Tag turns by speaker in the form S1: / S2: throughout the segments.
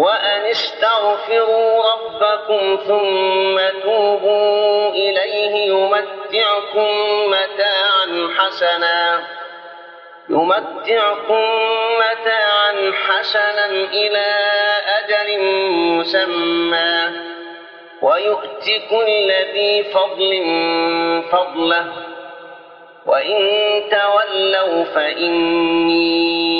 S1: وأن استغفروا ربكم ثم توبوا إليه يمتعكم متاعا حسنا يمتعكم متاعا حسنا إلى أجل مسمى ويؤت كل ذي فضل فضله وإن تولوا فإني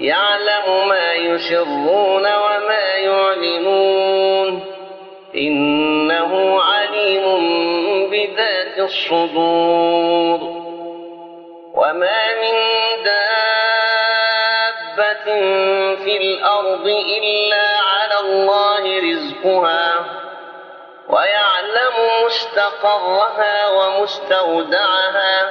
S1: يعلم ما يسرون وما يعلنون إنه عليم بذات الصدور وما من دابة في الأرض إلا على الله رزقها ويعلم مستقرها ومستودعها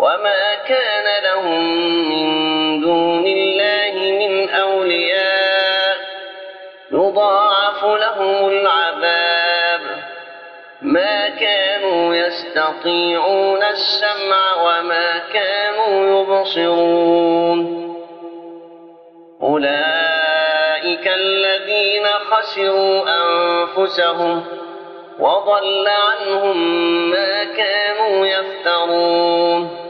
S1: وما كان لهم من دون الله من أولياء يضاعف لهم العذاب ما كانوا يستطيعون السمع وما كانوا يبصرون أولئك الذين خسروا أنفسهم وضل عنهم ما كانوا يفترون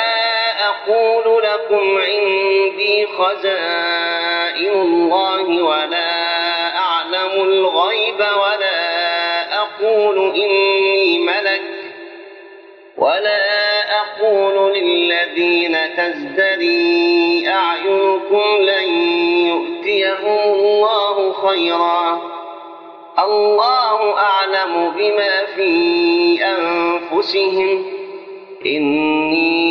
S1: خزائن الله ولا أعلم الغيب ولا أقول إني ملك ولا أقول للذين تزدري أعينكم لن يؤتيهم الله خيرا. الله أعلم بما في أنفسهم. إني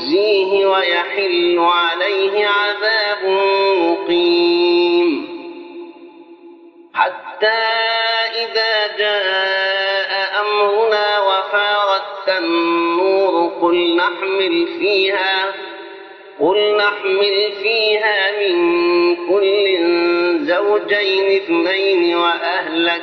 S1: يخزيه ويحل عليه عذاب مقيم. حتى إذا جاء أمرنا وفارت النور قل نحمل فيها قل نحمل فيها من كل زوجين اثنين وأهلك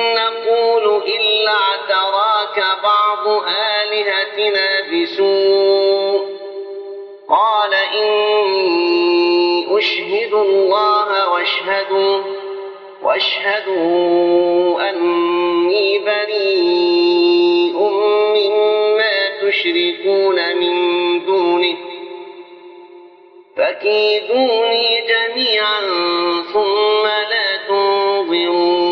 S1: بعض آلهتنا بسوء قال إني أشهد الله واشهدوا واشهدوا أني بريء مما تشركون من دونه فكيدوني جميعا ثم لا تنظرون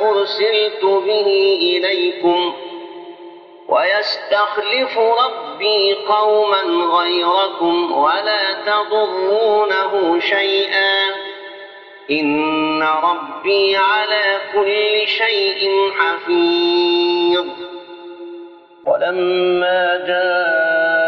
S1: أرسلت به إليكم ويستخلف ربي قوما غيركم ولا تضرونه شيئا. إن ربي على كل شيء حفيظ. ولما جاء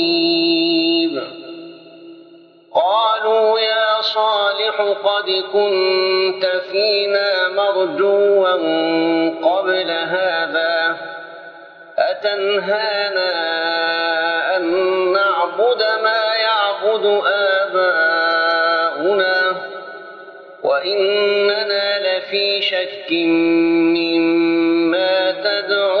S1: قد كنت فينا مرجوا قبل هذا أتنهانا أن نعبد ما يعبد آباؤنا وإننا لفي شك مما تدعونا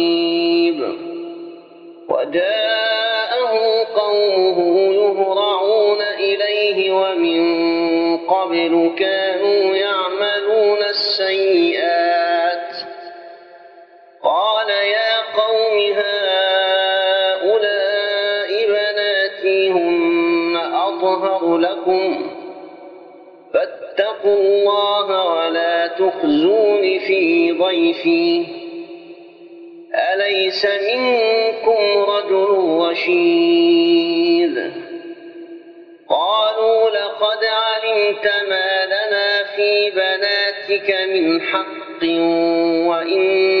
S1: ضيفي. أليس منكم رجل رشيد؟ قالوا لقد علمت ما لنا في بناتك من حق وإنك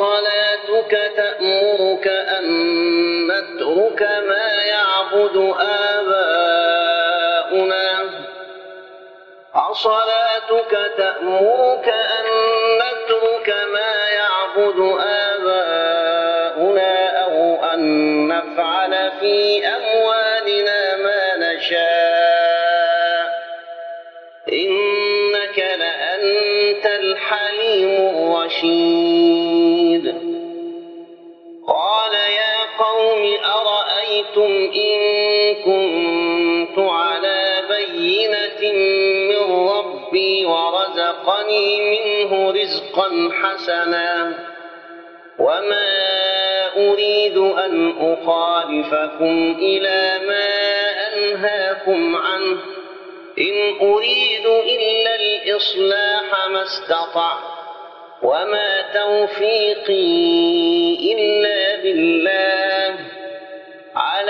S1: أصلاتك تأمرك أن نترك ما يعبد آباؤنا. أصلاتك تأمرك أن نترك ما يعبد آباؤنا أو أن نفعل في أموالنا ما نشاء. إنك لأنت الحليم الرشيد. كنت على بينة من ربي ورزقني منه رزقا حسنا. وما أريد أن أخالفكم إلى ما أنهاكم عنه. إن أريد إلا الإصلاح ما استطعت. وما توفيقي إلا بالله.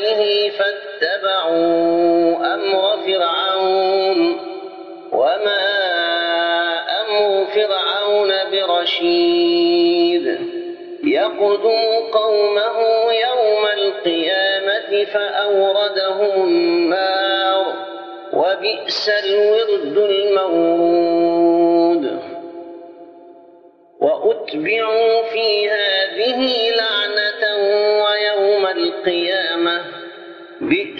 S1: وملئه فاتبعوا أمر فرعون وما أمر فرعون برشيد يقدم قومه يوم القيامة فأوردهم النار وبئس الورد المورود وأتبعوا في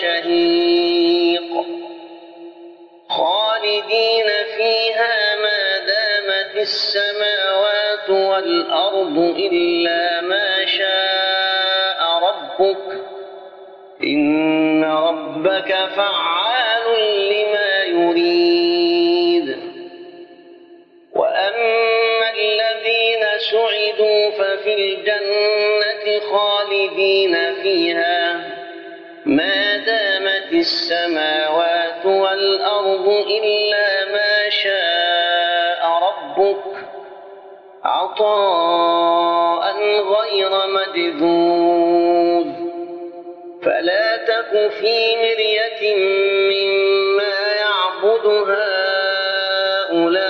S1: وشهيق خالدين فيها ما دامت السماوات والأرض إلا ما شاء ربك. إن ربك فعال السماوات والأرض إلا ما شاء ربك. عطاء غير مجذوذ. فلا تك في مرية مما يعبد هؤلاء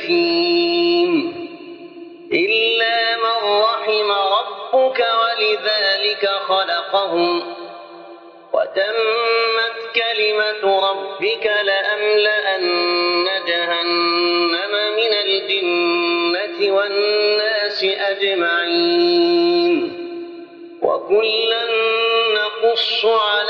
S1: مختلفين إلا من رحم ربك ولذلك خلقهم. وتمت كلمة ربك لأملأن جهنم من الجنة والناس أجمعين. وكلا نقص عليك